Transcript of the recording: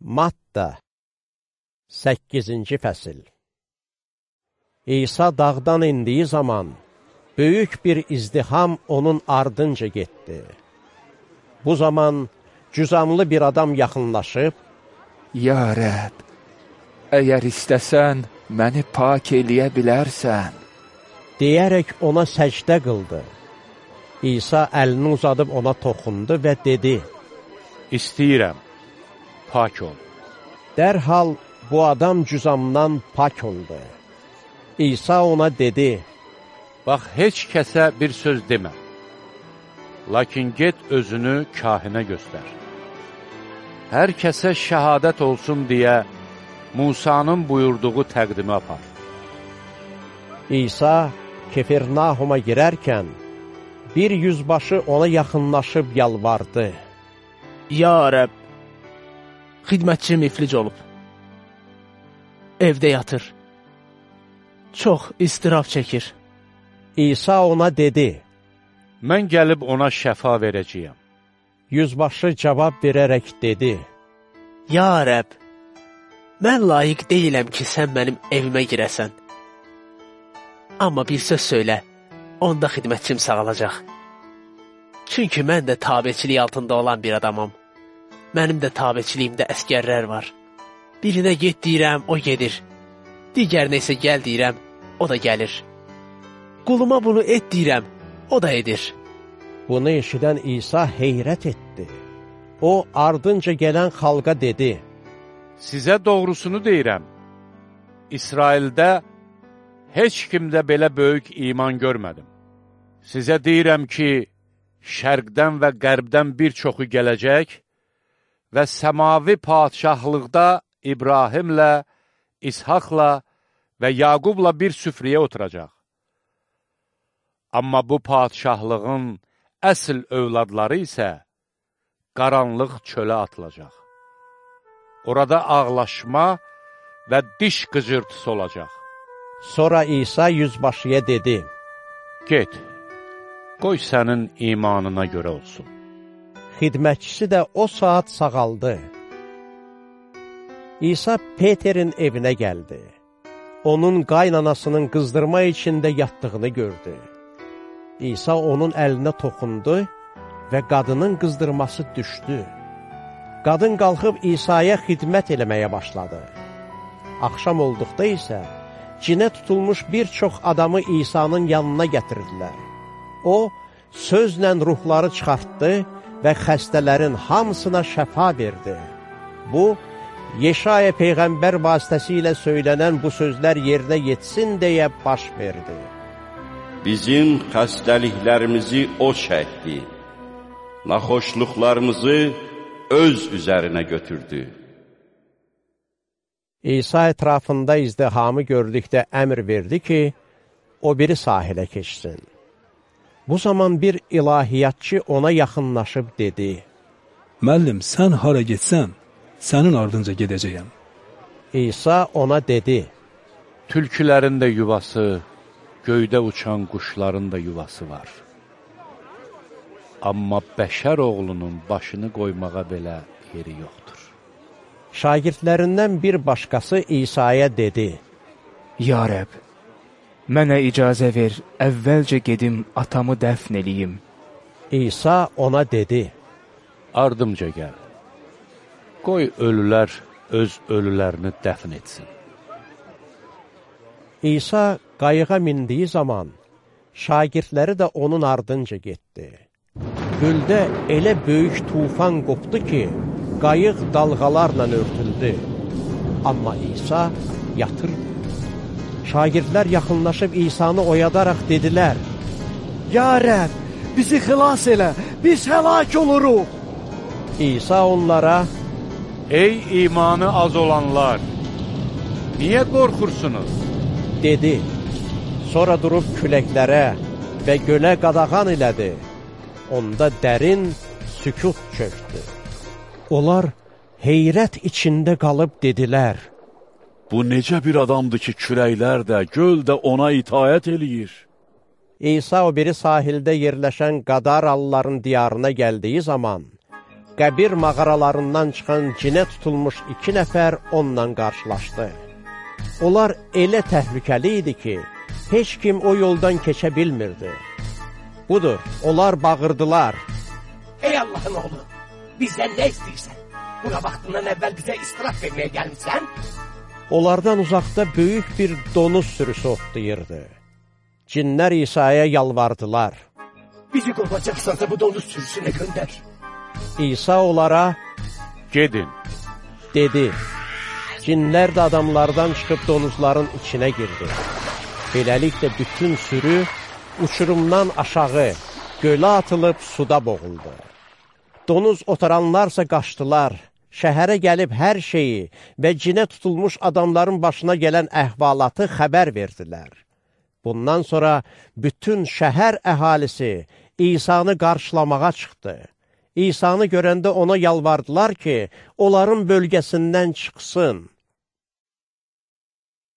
Matta 8-ci fəsil İsa dağdan indiyi zaman böyük bir izdiham onun ardınca getdi. Bu zaman cüzamlı bir adam yaxınlaşıb, Ya Rəb, əgər istəsən, məni pak eləyə bilərsən. deyərək ona səcdə qıldı. İsa əlini uzadıb ona toxundu və dedi, İstəyirəm, pak ol. Dərhal bu adam cüzamdan pak oldu. İsa ona dedi, Bax, heç kəsə bir söz demə. Lakin get özünü kahinə göstər. Hər kəsə şəhadət olsun deyə Musanın buyurduğu təqdimi apar. İsa Kefirnahuma girərkən, bir yüzbaşı ona yaxınlaşıb yalvardı. Ya Rəb, xidmətçim iflic olub. Evdə yatır. Çox istiraf çəkir. İsa ona dedi, Mən gəlib ona şəfa verəcəyəm. yüzbaşı cavab verərək dedi, Ya Rəb, mən layiq deyiləm ki, sən mənim evimə girəsən. Amma bir söz söylə, onda xidmətçim sağalacaq. Çünki mən də tabeçilik altında olan bir adamam. Mənim də tabeçiliyimdə əskərlər var. Birinə get deyirəm, o gedir. Digərinə isə gəl deyirəm, o da gəlir. Quluma bunu et deyirəm, o da edir. Bunu eşidən İsa heyrət etdi. O, ardınca gələn xalqa dedi, Sizə doğrusunu deyirəm. İsraildə heç kimdə belə böyük iman görmədim. Sizə deyirəm ki, şərqdən və qərbdən bir çoxu gələcək və səmavi padişahlıqda İbrahimlə, İshaqla və Yaqubla bir süfriyə oturacaq. Amma bu padişahlığın əsl övladları isə qaranlıq çölə atılacaq. Orada ağlaşma və diş qıcırtısı olacaq. Sonra İsa yüzbaşıya dedi, Get, qoy sənin imanına görə olsun. Xidmətçisi də o saat sağaldı. İsa Peterin evinə gəldi. Onun qaynanasının qızdırma içində yatdığını gördü. İsa onun əlinə toxundu və qadının qızdırması düşdü. Qadın qalxıb İsa'ya xidmət eləməyə başladı. Axşam olduqda isə cinə tutulmuş bir çox adamı İsa'nın yanına gətirdilər. O, sözlə ruhları çıxartdı və xəstələrin hamısına şəfa verdi. Bu, Yeşaya Peyğəmbər vasitəsilə söylənən bu sözlər yerinə yetsin deyə baş verdi. Bizim xəstəliklərimizi O çəkdi, naxoşluqlarımızı öz üzərinə götürdü. İsa ətrafında izdihamı gördükdə əmr verdi ki, o biri sahilə keçsin. Bu zaman bir ilahiyyatçı ona yaxınlaşıb dedi, Müəllim, sən hara getsən, sənin ardınca gedəcəyəm. İsa ona dedi, Tülkülərin də yuvası, göydə uçan quşların da yuvası var. Amma bəşər oğlunun başını qoymağa belə yeri yoxdur. şagirdlərindən bir başqası İsa'ya dedi, Ya Rəb, mənə icazə ver, əvvəlcə gedim atamı dəfn eləyim. İsa ona dedi, Ardımca gəl. Qoy ölülər öz ölülərini dəfn etsin. İsa qayığa mindiyi zaman şagirdləri də onun ardınca getdi. Göldə elə böyük tufan qopdu ki, qayıq dalğalarla örtüldü. Amma İsa yatırdı. Şagirdlər yaxınlaşıb İsanı oyadaraq dedilər, Ya Rəb, bizi xilas elə, biz həlak oluruq. İsa onlara, Ey imanı az olanlar! Niyə qorxursunuz? dedi. Sonra durub küləklərə və gölə qadağan elədi. Onda dərin sükut çöktü. Onlar heyrət içində qalıb dedilər, Bu necə bir adamdır ki, küləklər də, göl də ona itayət eləyir. İsa o biri sahildə yerləşən Qadaralların diyarına gəldiyi zaman, qəbir mağaralarından çıxan cinə tutulmuş iki nəfər onunla qarşılaşdı. Onlar elə təhlükəli idi ki, heç kim o yoldan keçə bilmirdi. Budur, onlar bağırdılar. Ey Allahın oğlu, bizdən nə istəyirsən? Buna vaxtından əvvəl bizə istiraf verməyə gəlmişsən? Onlardan uzaqda böyük bir donuz sürüsü otlayırdı. Cinlər İsa'ya yalvardılar. Bizi qovacaqsansa bu donuz sürüsünə göndər. İsa onlara Gedin, dedi. Cinlər də adamlardan çıxıb donuzların içinə girdi. Beləliklə bütün sürü uçurumdan aşağı gölə atılıb suda boğuldu. Donuz otaranlarsa qaçdılar, şəhərə gəlib hər şeyi və cinə tutulmuş adamların başına gələn əhvalatı xəbər verdilər. Bundan sonra bütün şəhər əhalisi İsa'nı qarşılamağa çıxdı. İsa'nı görəndə ona yalvardılar ki, onların bölgəsindən çıxsın.